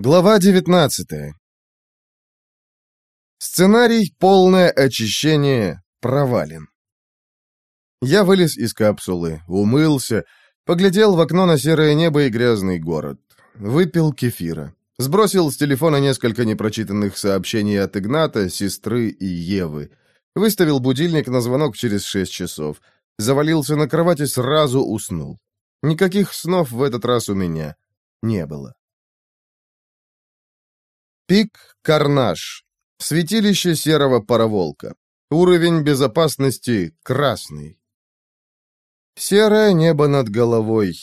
Глава 19 Сценарий «Полное очищение» провален. Я вылез из капсулы, умылся, поглядел в окно на серое небо и грязный город. Выпил кефира. Сбросил с телефона несколько непрочитанных сообщений от Игната, сестры и Евы. Выставил будильник на звонок через шесть часов. Завалился на кровать и сразу уснул. Никаких снов в этот раз у меня не было. Пик Карнаш. Святилище серого пароволка. Уровень безопасности красный. Серое небо над головой.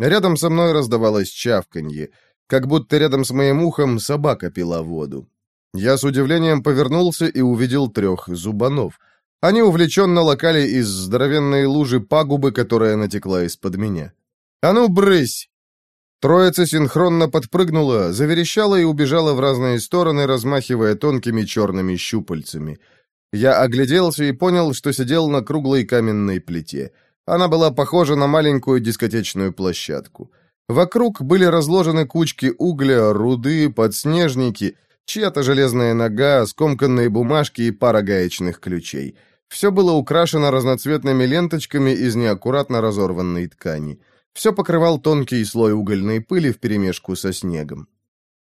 Рядом со мной раздавалось чавканье, как будто рядом с моим ухом собака пила воду. Я с удивлением повернулся и увидел трех зубанов. Они увлеченно локали из здоровенной лужи пагубы, которая натекла из-под меня. «А ну, брысь!» Троица синхронно подпрыгнула, заверещала и убежала в разные стороны, размахивая тонкими черными щупальцами. Я огляделся и понял, что сидел на круглой каменной плите. Она была похожа на маленькую дискотечную площадку. Вокруг были разложены кучки угля, руды, подснежники, чья-то железная нога, скомканные бумажки и пара гаечных ключей. Все было украшено разноцветными ленточками из неаккуратно разорванной ткани. Все покрывал тонкий слой угольной пыли вперемешку со снегом.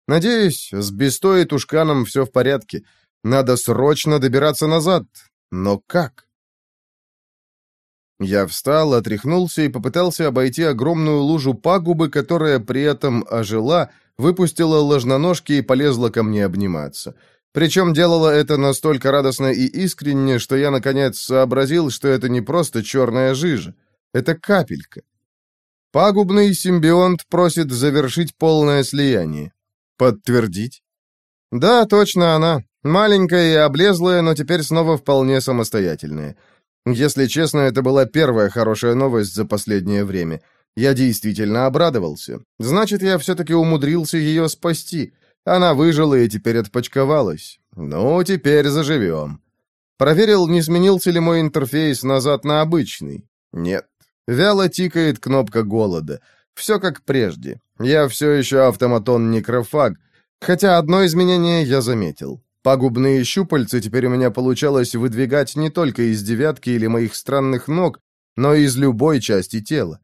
Надеюсь, с Бестой и Тушканом все в порядке. Надо срочно добираться назад. Но как? Я встал, отряхнулся и попытался обойти огромную лужу пагубы, которая при этом ожила, выпустила ложноножки и полезла ко мне обниматься. Причем делала это настолько радостно и искренне, что я, наконец, сообразил, что это не просто черная жижа. Это капелька. Пагубный симбионт просит завершить полное слияние. Подтвердить? Да, точно она. Маленькая и облезлая, но теперь снова вполне самостоятельная. Если честно, это была первая хорошая новость за последнее время. Я действительно обрадовался. Значит, я все-таки умудрился ее спасти. Она выжила и теперь отпочковалась. Ну, теперь заживем. Проверил, не сменился ли мой интерфейс назад на обычный. Нет. Вяло тикает кнопка голода. Все как прежде. Я все еще автоматон-некрофаг, хотя одно изменение я заметил. Пагубные щупальца теперь у меня получалось выдвигать не только из девятки или моих странных ног, но и из любой части тела.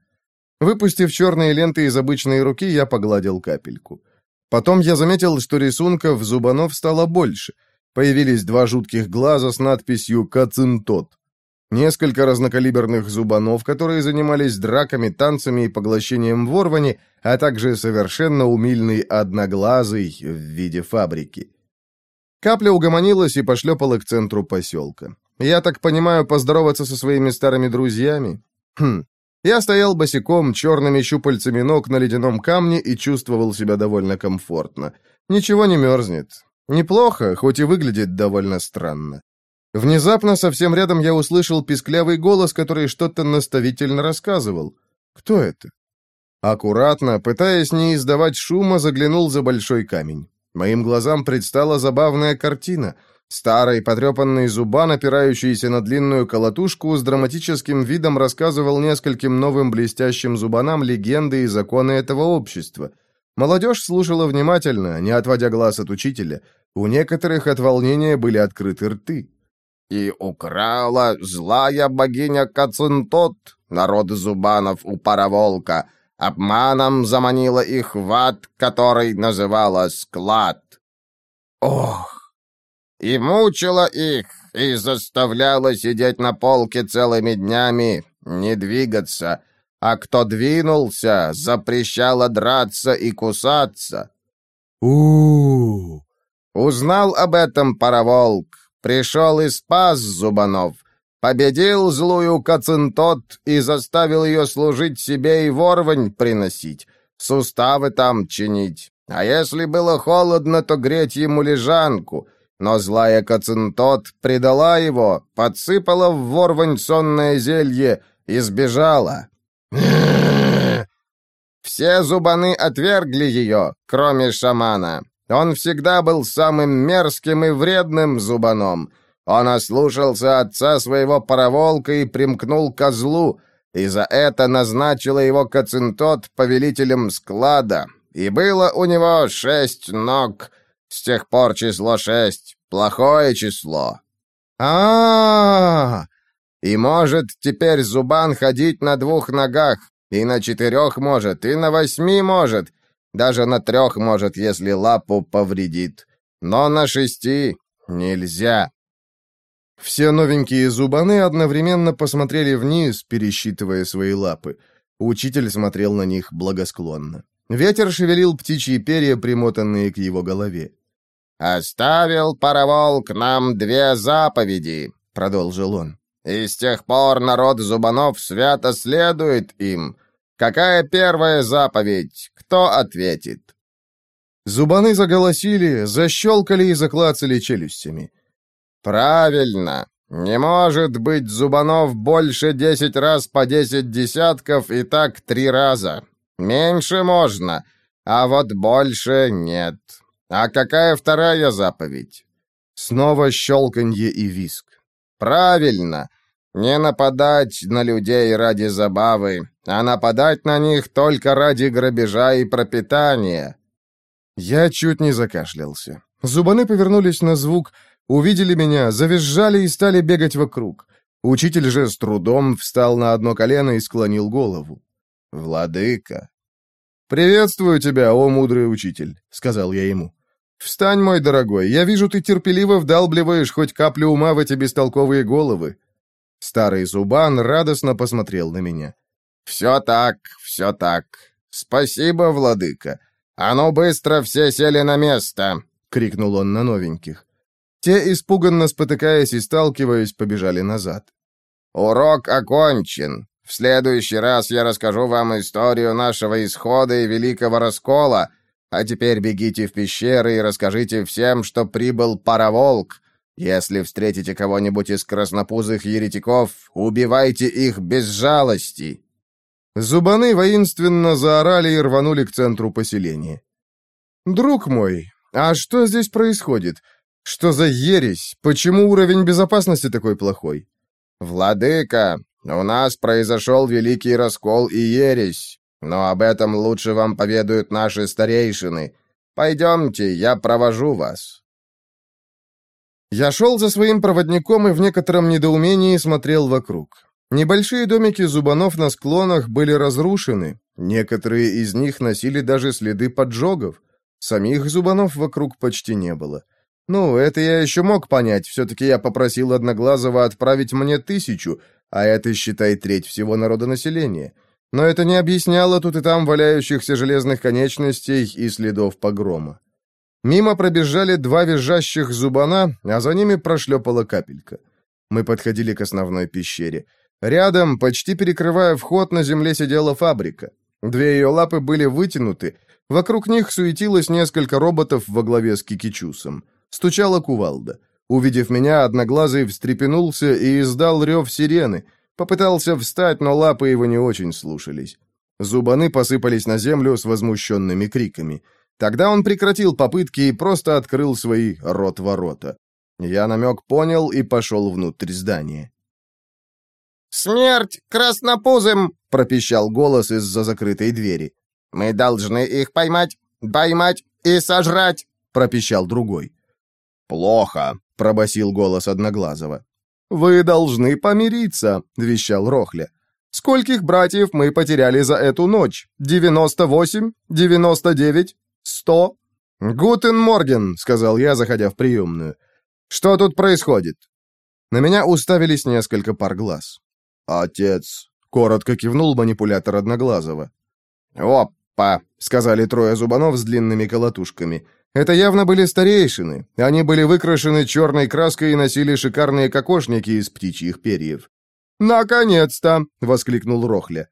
Выпустив черные ленты из обычной руки, я погладил капельку. Потом я заметил, что рисунков зубанов стало больше. Появились два жутких глаза с надписью «Кацинтот». Несколько разнокалиберных зубанов, которые занимались драками, танцами и поглощением ворвани, а также совершенно умильный одноглазый в виде фабрики. Капля угомонилась и пошлепала к центру поселка. Я так понимаю, поздороваться со своими старыми друзьями? Хм. Я стоял босиком, черными щупальцами ног на ледяном камне и чувствовал себя довольно комфортно. Ничего не мерзнет. Неплохо, хоть и выглядит довольно странно. Внезапно совсем рядом я услышал писклявый голос, который что-то наставительно рассказывал. Кто это? Аккуратно, пытаясь не издавать шума, заглянул за большой камень. Моим глазам предстала забавная картина. Старый потрепанный зубан, опирающийся на длинную колотушку, с драматическим видом рассказывал нескольким новым блестящим зубанам легенды и законы этого общества. Молодежь слушала внимательно, не отводя глаз от учителя. У некоторых от волнения были открыты рты. И украла злая богиня Кацинтот, народ зубанов у пароволка, обманом заманила их в ад, который называла склад. Ох! И мучила их, и заставляла сидеть на полке целыми днями, не двигаться, а кто двинулся, запрещала драться и кусаться. у у. Узнал об этом пароволк, Пришел и спас Зубанов. Победил злую Кацинтот и заставил ее служить себе и ворвань приносить, суставы там чинить. А если было холодно, то греть ему лежанку. Но злая Кацинтот предала его, подсыпала в ворвань сонное зелье и сбежала. Все зубаны отвергли ее, кроме шамана. Он всегда был самым мерзким и вредным зубаном. Он ослушался отца своего пароволка и примкнул козлу, и за это назначила его Кацинтот повелителем склада. и было у него шесть ног. С тех пор число шесть — плохое число. а, -а, -а! И может теперь Зубан ходить на двух ногах, и на четырех может, и на восьми может, даже на трех может, если лапу повредит. Но на шести нельзя. Все новенькие зубаны одновременно посмотрели вниз, пересчитывая свои лапы. Учитель смотрел на них благосклонно. Ветер шевелил птичьи перья, примотанные к его голове. «Оставил пароволк нам две заповеди», — продолжил он. «И с тех пор народ зубанов свято следует им. Какая первая заповедь? Кто ответит?» Зубаны заголосили, защелкали и заклацали челюстями. «Правильно. Не может быть зубанов больше десять раз по десять десятков и так три раза. Меньше можно, а вот больше нет. А какая вторая заповедь?» Снова щелканье и виск. «Правильно. Не нападать на людей ради забавы, а нападать на них только ради грабежа и пропитания». Я чуть не закашлялся. Зубаны повернулись на звук, Увидели меня, завизжали и стали бегать вокруг. Учитель же с трудом встал на одно колено и склонил голову. «Владыка!» «Приветствую тебя, о мудрый учитель», — сказал я ему. «Встань, мой дорогой, я вижу, ты терпеливо вдалбливаешь хоть каплю ума в эти бестолковые головы». Старый Зубан радостно посмотрел на меня. «Все так, все так. Спасибо, владыка. А ну быстро все сели на место!» — крикнул он на новеньких. Те, испуганно спотыкаясь и сталкиваясь, побежали назад. «Урок окончен. В следующий раз я расскажу вам историю нашего исхода и великого раскола, а теперь бегите в пещеры и расскажите всем, что прибыл пароволк. Если встретите кого-нибудь из краснопузых еретиков, убивайте их без жалости». Зубаны воинственно заорали и рванули к центру поселения. «Друг мой, а что здесь происходит? Что за ересь? Почему уровень безопасности такой плохой? Владыка, у нас произошел великий раскол и ересь, но об этом лучше вам поведают наши старейшины. Пойдемте, я провожу вас. Я шел за своим проводником и в некотором недоумении смотрел вокруг. Небольшие домики зубанов на склонах были разрушены, некоторые из них носили даже следы поджогов. Самих зубанов вокруг почти не было. Ну, это я еще мог понять, все-таки я попросил Одноглазого отправить мне тысячу, а это, считай, треть всего народонаселения. Но это не объясняло тут и там валяющихся железных конечностей и следов погрома. Мимо пробежали два визжащих зубана, а за ними прошлепала капелька. Мы подходили к основной пещере. Рядом, почти перекрывая вход, на земле сидела фабрика. Две ее лапы были вытянуты, вокруг них суетилось несколько роботов во главе с Кикичусом. Стучала кувалда. Увидев меня, одноглазый встрепенулся и издал рев сирены. Попытался встать, но лапы его не очень слушались. Зубаны посыпались на землю с возмущенными криками. Тогда он прекратил попытки и просто открыл свои рот-ворота. Я намек понял и пошел внутрь здания. «Смерть краснопузым!» — пропищал голос из-за закрытой двери. «Мы должны их поймать, поймать и сожрать!» — пропищал другой. «Плохо», — пробасил голос Одноглазого. «Вы должны помириться», — вещал Рохля. «Скольких братьев мы потеряли за эту ночь? Девяносто восемь? Девяносто девять? Сто?» «Гутен Морген», — сказал я, заходя в приемную. «Что тут происходит?» На меня уставились несколько пар глаз. «Отец», — коротко кивнул манипулятор Одноглазого. «Опа», — сказали трое зубанов с длинными колотушками. Это явно были старейшины. Они были выкрашены черной краской и носили шикарные кокошники из птичьих перьев. «Наконец-то!» — воскликнул Рохля.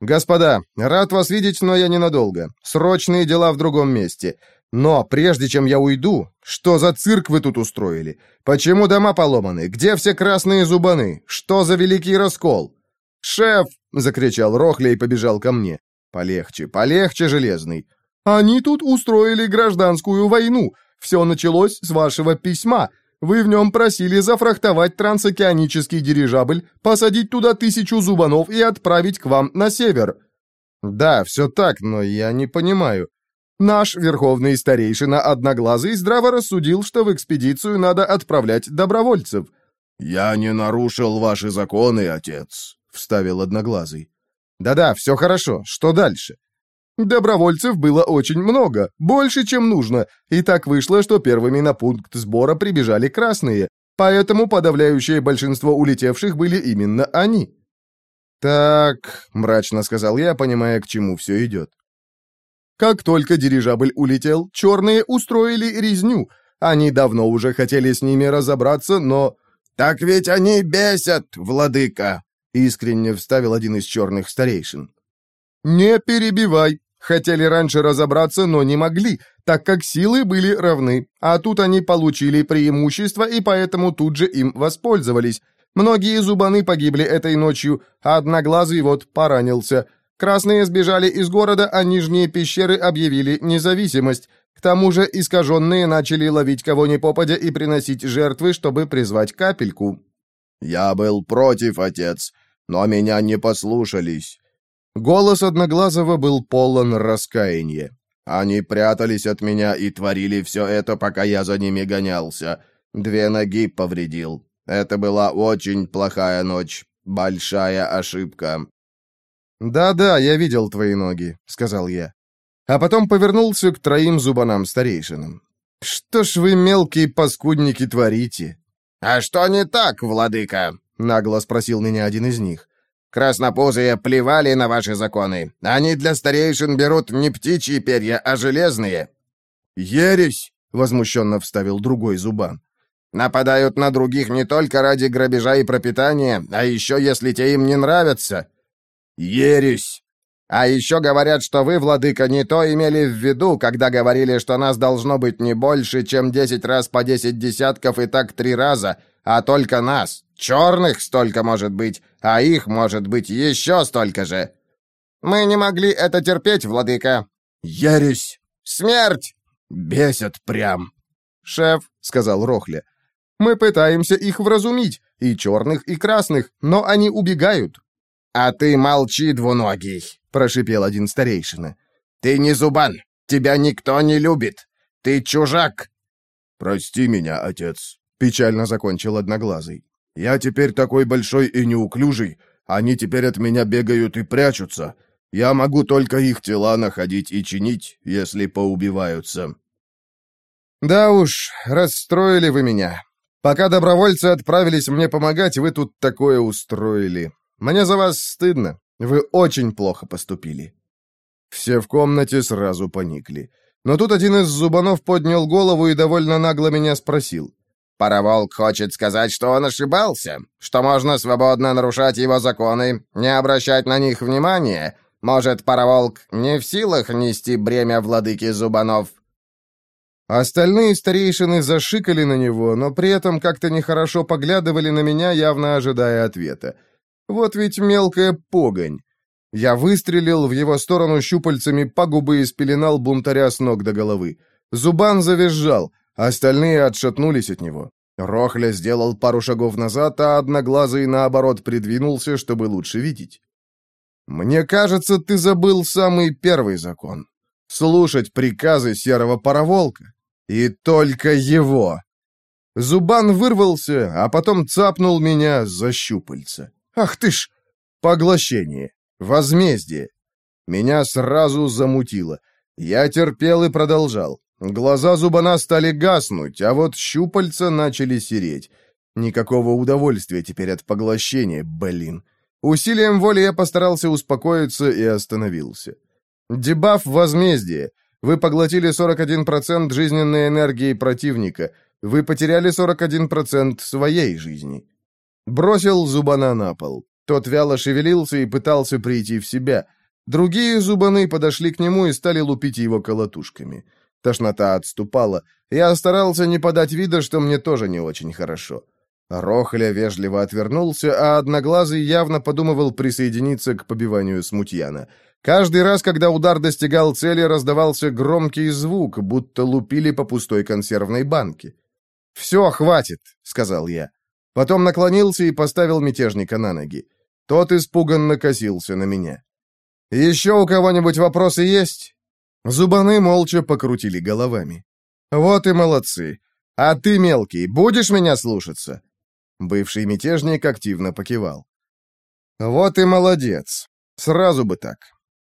«Господа, рад вас видеть, но я ненадолго. Срочные дела в другом месте. Но прежде чем я уйду, что за цирк вы тут устроили? Почему дома поломаны? Где все красные зубаны? Что за великий раскол?» «Шеф!» — закричал Рохля и побежал ко мне. «Полегче, полегче, Железный. Они тут устроили гражданскую войну. Все началось с вашего письма. Вы в нем просили зафрахтовать трансокеанический дирижабль, посадить туда тысячу зубанов и отправить к вам на север». «Да, все так, но я не понимаю. Наш верховный старейшина Одноглазый здраво рассудил, что в экспедицию надо отправлять добровольцев». «Я не нарушил ваши законы, отец», — вставил Одноглазый. «Да-да, все хорошо. Что дальше?» Добровольцев было очень много, больше, чем нужно, и так вышло, что первыми на пункт сбора прибежали красные, поэтому подавляющее большинство улетевших были именно они. «Так», — мрачно сказал я, понимая, к чему все идет. Как только дирижабль улетел, черные устроили резню. Они давно уже хотели с ними разобраться, но... «Так ведь они бесят, владыка!» — искренне вставил один из черных старейшин. «Не перебивай. Хотели раньше разобраться, но не могли, так как силы были равны, а тут они получили преимущество и поэтому тут же им воспользовались. Многие зубаны погибли этой ночью, а одноглазый вот поранился. Красные сбежали из города, а нижние пещеры объявили независимость. К тому же искаженные начали ловить кого ни попадя и приносить жертвы, чтобы призвать капельку. «Я был против, отец, но меня не послушались». Голос Одноглазого был полон раскаяния. «Они прятались от меня и творили все это, пока я за ними гонялся. Две ноги повредил. Это была очень плохая ночь, большая ошибка. «Да-да, я видел твои ноги», — сказал я. А потом повернулся к троим зубанам-старейшинам. «Что ж вы, мелкие паскудники, творите?» «А что не так, владыка?» — нагло спросил меня один из них. «Краснопузые плевали на ваши законы. Они для старейшин берут не птичьи перья, а железные». «Ересь!» — возмущенно вставил другой зубан. «Нападают на других не только ради грабежа и пропитания, а еще если те им не нравятся». «Ересь!» «А еще говорят, что вы, владыка, не то имели в виду, когда говорили, что нас должно быть не больше, чем десять раз по десять десятков и так три раза, а только нас. Черных столько может быть, а их может быть еще столько же. Мы не могли это терпеть, владыка». «Ересь!» «Смерть!» «Бесят прям!» «Шеф», — сказал Рохля, — «мы пытаемся их вразумить, и черных, и красных, но они убегают». «А ты молчи, двуногий!» — прошипел один старейшина. «Ты не зубан! Тебя никто не любит! Ты чужак!» «Прости меня, отец!» — печально закончил Одноглазый. «Я теперь такой большой и неуклюжий. Они теперь от меня бегают и прячутся. Я могу только их тела находить и чинить, если поубиваются». «Да уж, расстроили вы меня. Пока добровольцы отправились мне помогать, вы тут такое устроили. Мне за вас стыдно. Вы очень плохо поступили». Все в комнате сразу поникли. Но тут один из зубанов поднял голову и довольно нагло меня спросил. «Пароволк хочет сказать, что он ошибался, что можно свободно нарушать его законы, не обращать на них внимания. Может, Пароволк не в силах нести бремя владыки зубанов?» Остальные старейшины зашикали на него, но при этом как-то нехорошо поглядывали на меня, явно ожидая ответа. Вот ведь мелкая погонь. Я выстрелил в его сторону щупальцами пагубы и спеленал бунтаря с ног до головы. Зубан завизжал, остальные отшатнулись от него. Рохля сделал пару шагов назад, а одноглазый, наоборот, придвинулся, чтобы лучше видеть. «Мне кажется, ты забыл самый первый закон. Слушать приказы серого пароволка. И только его!» Зубан вырвался, а потом цапнул меня за щупальца. Ах ты ж! Поглощение. Возмездие. Меня сразу замутило. Я терпел и продолжал. Глаза зубана стали гаснуть, а вот щупальца начали сереть. Никакого удовольствия теперь от поглощения, блин. Усилием воли я постарался успокоиться и остановился. Дебаф возмездие. Вы поглотили 41% жизненной энергии противника. Вы потеряли 41% своей жизни. Бросил зубана на пол. Тот вяло шевелился и пытался прийти в себя. Другие зубаны подошли к нему и стали лупить его колотушками. Тошнота отступала. Я старался не подать вида, что мне тоже не очень хорошо. Рохля вежливо отвернулся, а Одноглазый явно подумывал присоединиться к побиванию смутьяна. Каждый раз, когда удар достигал цели, раздавался громкий звук, будто лупили по пустой консервной банке. «Все, хватит», — сказал я. Потом наклонился и поставил мятежника на ноги. Тот испуганно косился на меня. «Еще у кого-нибудь вопросы есть?» Зубаны молча покрутили головами. «Вот и молодцы. А ты, мелкий, будешь меня слушаться?» Бывший мятежник активно покивал. «Вот и молодец. Сразу бы так».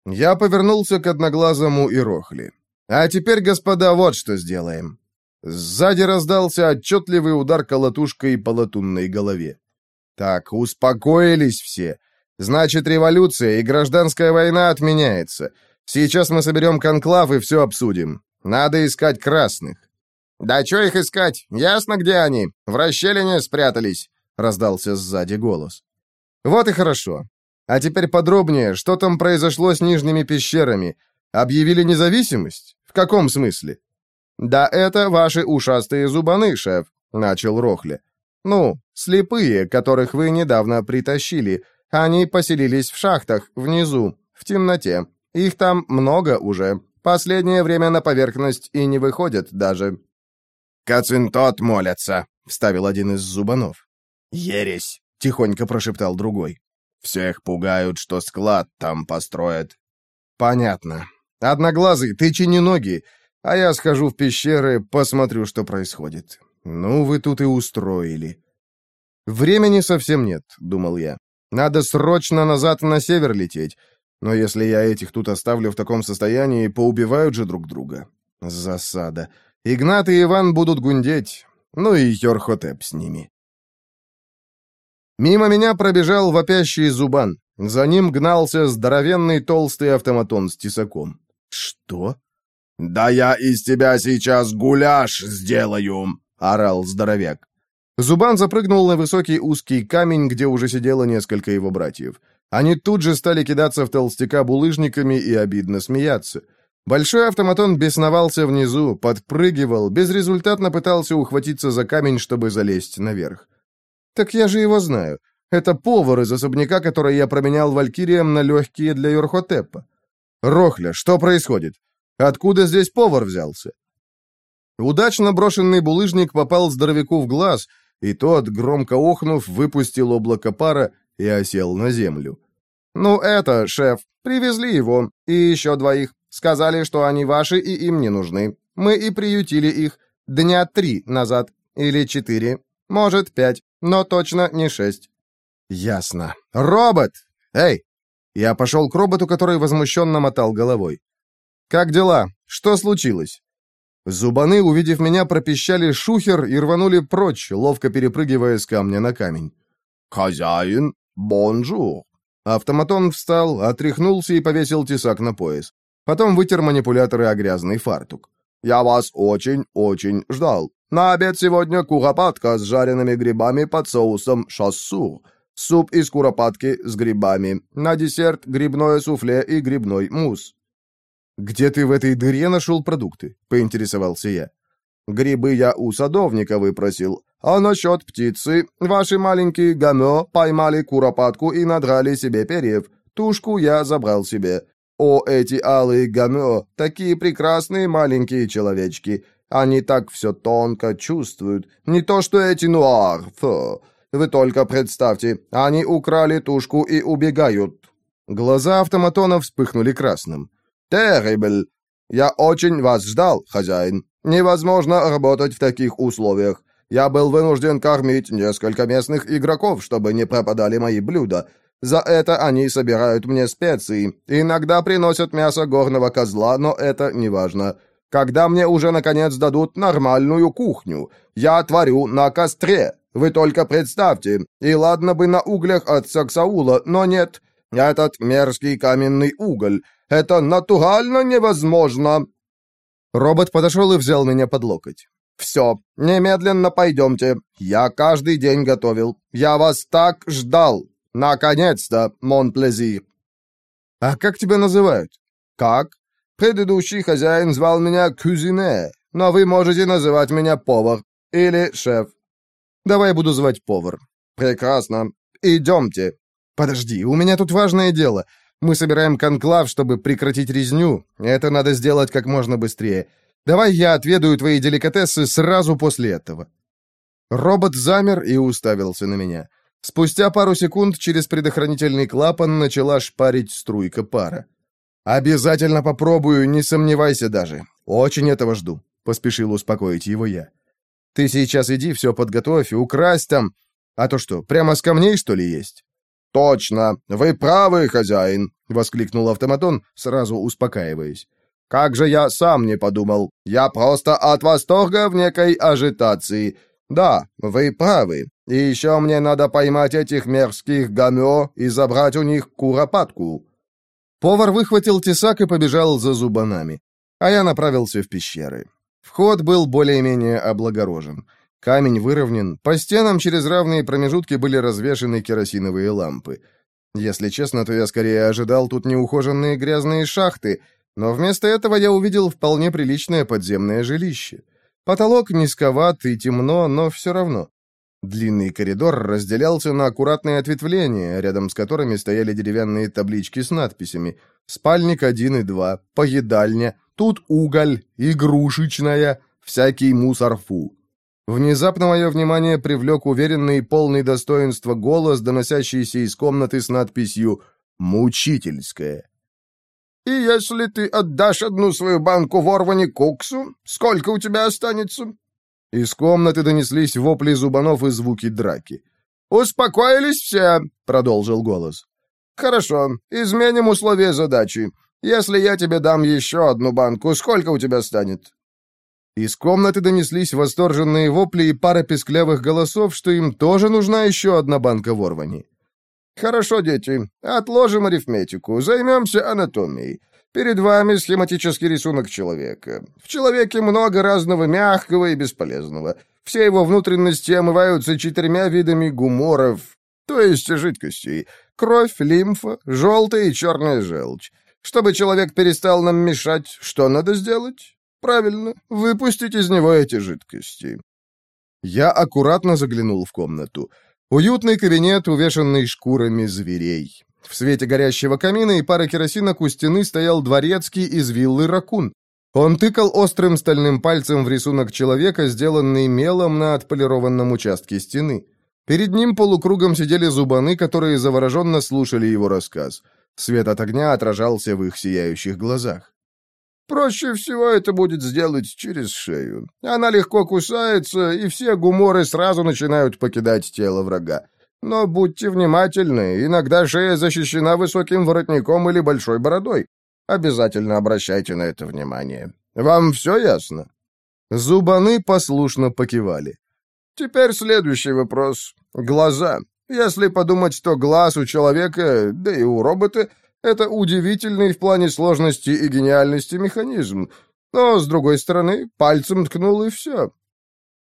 Я повернулся к одноглазому и Рохли. «А теперь, господа, вот что сделаем». Сзади раздался отчетливый удар колотушкой по латунной голове. «Так, успокоились все. Значит, революция и гражданская война отменяется. Сейчас мы соберем конклав и все обсудим. Надо искать красных». «Да что их искать? Ясно, где они. В расщелине спрятались», — раздался сзади голос. «Вот и хорошо. А теперь подробнее, что там произошло с нижними пещерами? Объявили независимость? В каком смысле?» «Да это ваши ушастые зубаны, шеф», — начал Рохля. «Ну, слепые, которых вы недавно притащили. Они поселились в шахтах, внизу, в темноте. Их там много уже. Последнее время на поверхность и не выходят даже». «Кацинтот молятся», — вставил один из зубанов. «Ересь», — тихонько прошептал другой. «Всех пугают, что склад там построят». «Понятно. Одноглазый, ты чини ноги, а я схожу в пещеры, посмотрю, что происходит. Ну, вы тут и устроили». «Времени совсем нет», — думал я. «Надо срочно назад на север лететь. Но если я этих тут оставлю в таком состоянии, поубивают же друг друга. Засада. Игнат и Иван будут гундеть. Ну и Йорхотеп с ними». Мимо меня пробежал вопящий зубан. За ним гнался здоровенный толстый автоматон с тесаком. «Что?» «Да я из тебя сейчас гуляш сделаю!» — орал здоровяк. Зубан запрыгнул на высокий узкий камень, где уже сидело несколько его братьев. Они тут же стали кидаться в толстяка булыжниками и обидно смеяться. Большой автоматон бесновался внизу, подпрыгивал, безрезультатно пытался ухватиться за камень, чтобы залезть наверх. «Так я же его знаю. Это повар из особняка, который я променял валькириям на легкие для Юрхотепа. Рохля, что происходит? Откуда здесь повар взялся?» Удачно брошенный булыжник попал здоровяку в глаз, и тот, громко охнув, выпустил облако пара и осел на землю. «Ну это, шеф, привезли его, и еще двоих. Сказали, что они ваши и им не нужны. Мы и приютили их дня три назад, или четыре, может, пять, но точно не шесть». «Ясно. Робот! Эй!» Я пошел к роботу, который возмущенно мотал головой. «Как дела? Что случилось?» Зубаны, увидев меня, пропищали шухер и рванули прочь, ловко перепрыгивая с камня на камень. «Хозяин, бонжур!» Автоматон встал, отряхнулся и повесил тесак на пояс. Потом вытер манипуляторы о грязный фартук. «Я вас очень-очень ждал. На обед сегодня куропатка с жареными грибами под соусом шассур. Суп из куропатки с грибами. На десерт грибное суфле и грибной мусс. «Где ты в этой дыре нашел продукты?» — поинтересовался я. «Грибы я у садовника выпросил. А насчет птицы, ваши маленькие гамё поймали куропатку и надрали себе перьев. Тушку я забрал себе. О, эти алые гамё, такие прекрасные маленькие человечки. Они так все тонко чувствуют. Не то что эти нуар, фу. Вы только представьте, они украли тушку и убегают». Глаза автоматона вспыхнули красным. «Террибль! Я очень вас ждал, хозяин. Невозможно работать в таких условиях. Я был вынужден кормить несколько местных игроков, чтобы не пропадали мои блюда. За это они собирают мне специи. Иногда приносят мясо горного козла, но это не важно. Когда мне уже наконец дадут нормальную кухню, я творю на костре. Вы только представьте. И ладно бы на углях от Саксаула, но нет. Этот мерзкий каменный уголь. Это натурально невозможно!» Робот подошел и взял меня под локоть. «Все, немедленно пойдемте. Я каждый день готовил. Я вас так ждал. Наконец-то, Монплезир!» «А как тебя называют?» «Как? Предыдущий хозяин звал меня Кюзине, но вы можете называть меня повар или шеф». «Давай буду звать повар». «Прекрасно. Идемте». «Подожди, у меня тут важное дело. Мы собираем конклав, чтобы прекратить резню. Это надо сделать как можно быстрее. Давай я отведаю твои деликатесы сразу после этого». Робот замер и уставился на меня. Спустя пару секунд через предохранительный клапан начала шпарить струйка пара. «Обязательно попробую, не сомневайся даже. Очень этого жду», — поспешил успокоить его я. «Ты сейчас иди, все подготовь, украсть там. А то что, прямо с камней, что ли, есть?» «Точно! Вы правы, хозяин!» — воскликнул автоматон, сразу успокаиваясь. «Как же я сам не подумал! Я просто от восторга в некой ажитации. Да, вы правы. И еще мне надо поймать этих мерзких гамё и забрать у них куропатку». Повар выхватил тесак и побежал за зубанами, а я направился в пещеры. Вход был более-менее облагорожен. Камень выровнен, по стенам через равные промежутки были развешаны керосиновые лампы. Если честно, то я скорее ожидал тут неухоженные грязные шахты, но вместо этого я увидел вполне приличное подземное жилище. Потолок низковат и темно, но все равно. Длинный коридор разделялся на аккуратные ответвления, рядом с которыми стояли деревянные таблички с надписями «Спальник 1 и 2», «Поедальня», «Тут уголь», «Игрушечная», «Всякий мусор фу». Внезапно мое внимание привлек уверенный и полный достоинства голос, доносящийся из комнаты с надписью «Мучительская». «И если ты отдашь одну свою банку ворвани Куксу, сколько у тебя останется?» Из комнаты донеслись вопли зубанов и звуки драки. «Успокоились все», — продолжил голос. «Хорошо, изменим условия задачи. Если я тебе дам еще одну банку, сколько у тебя станет?» Из комнаты донеслись восторженные вопли и пара песклявых голосов, что им тоже нужна еще одна банка ворвани. «Хорошо, дети, отложим арифметику, займемся анатомией. Перед вами схематический рисунок человека. В человеке много разного мягкого и бесполезного. Все его внутренности омываются четырьмя видами гуморов, то есть жидкостей. Кровь, лимфа, желтая и черная желчь. Чтобы человек перестал нам мешать, что надо сделать? Правильно, выпустить из него эти жидкости. Я аккуратно заглянул в комнату. Уютный кабинет, увешанный шкурами зверей. В свете горящего камина и пары керосинок у стены стоял дворецкий из виллы Ракун. Он тыкал острым стальным пальцем в рисунок человека, сделанный мелом на отполированном участке стены. Перед ним полукругом сидели зубаны, которые завороженно слушали его рассказ. Свет от огня отражался в их сияющих глазах. Проще всего это будет сделать через шею. Она легко кусается, и все гуморы сразу начинают покидать тело врага. Но будьте внимательны, иногда шея защищена высоким воротником или большой бородой. Обязательно обращайте на это внимание. Вам все ясно?» Зубаны послушно покивали. «Теперь следующий вопрос. Глаза. Если подумать, то глаз у человека, да и у робота — это удивительный в плане сложности и гениальности механизм. Но, с другой стороны, пальцем ткнул и все.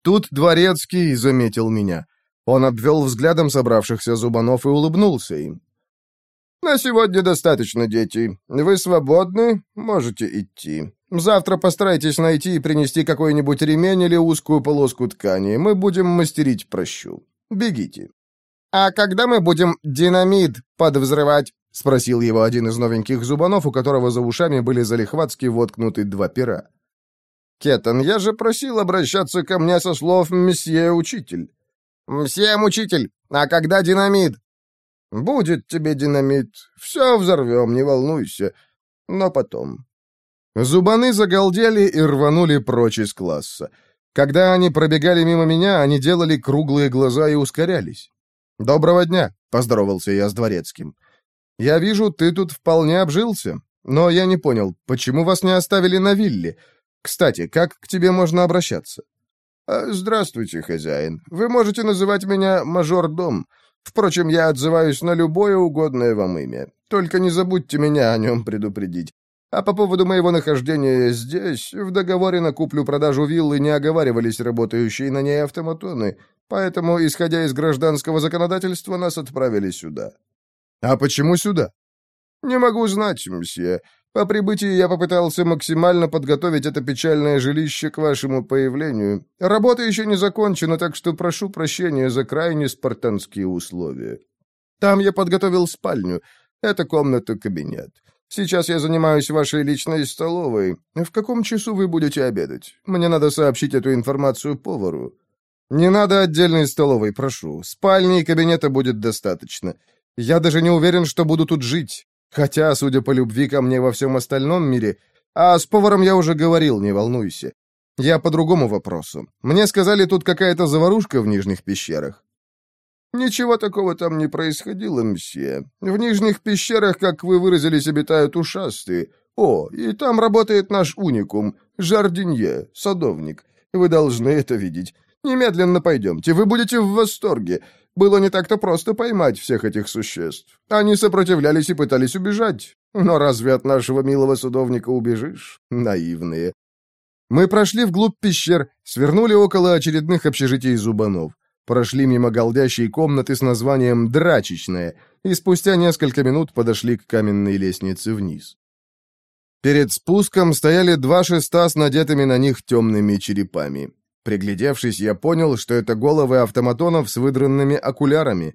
Тут Дворецкий заметил меня. Он обвел взглядом собравшихся зубанов и улыбнулся им. «На сегодня достаточно, дети. Вы свободны, можете идти. Завтра постарайтесь найти и принести какой-нибудь ремень или узкую полоску ткани. Мы будем мастерить прощу. Бегите». «А когда мы будем динамит подвзрывать?» — спросил его один из новеньких зубанов, у которого за ушами были залихватски воткнуты два пера. «Кетон, я же просил обращаться ко мне со слов «месье учитель». «Мсье учитель, а когда динамит?» «Будет тебе динамит. Все взорвем, не волнуйся. Но потом». Зубаны загалдели и рванули прочь из класса. Когда они пробегали мимо меня, они делали круглые глаза и ускорялись. «Доброго дня», — поздоровался я с дворецким. Я вижу, ты тут вполне обжился. Но я не понял, почему вас не оставили на вилле? Кстати, как к тебе можно обращаться?» а, «Здравствуйте, хозяин. Вы можете называть меня мажор-дом. Впрочем, я отзываюсь на любое угодное вам имя. Только не забудьте меня о нем предупредить. А по поводу моего нахождения здесь, в договоре на куплю-продажу виллы не оговаривались работающие на ней автоматоны, поэтому, исходя из гражданского законодательства, нас отправили сюда». «А почему сюда?» «Не могу знать, мсье. По прибытии я попытался максимально подготовить это печальное жилище к вашему появлению. Работа еще не закончена, так что прошу прощения за крайне спартанские условия. Там я подготовил спальню. Это комната-кабинет. Сейчас я занимаюсь вашей личной столовой. В каком часу вы будете обедать? Мне надо сообщить эту информацию повару». «Не надо отдельной столовой, прошу. Спальни и кабинета будет достаточно. Я даже не уверен, что буду тут жить. Хотя, судя по любви ко мне во всем остальном мире, а с поваром я уже говорил, не волнуйся. Я по другому вопросу. Мне сказали, тут какая-то заварушка в нижних пещерах. «Ничего такого там не происходило, мсье. В нижних пещерах, как вы выразились, обитают ушастые. О, и там работает наш уникум, жардинье, садовник. Вы должны это видеть. Немедленно пойдемте, вы будете в восторге. Было не так-то просто поймать всех этих существ. Они сопротивлялись и пытались убежать. Но разве от нашего милого садовника убежишь? Наивные. Мы прошли вглубь пещер, свернули около очередных общежитий зубанов. Прошли мимо голдящей комнаты с названием «Драчечная» и спустя несколько минут подошли к каменной лестнице вниз. Перед спуском стояли два шеста с надетыми на них темными черепами. Приглядевшись, я понял, что это головы автоматонов с выдранными окулярами.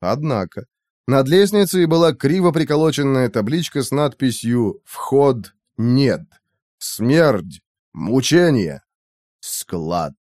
Однако, над лестницей была криво приколоченная табличка с надписью «Вход нет. Смерть. Мучение. Склад».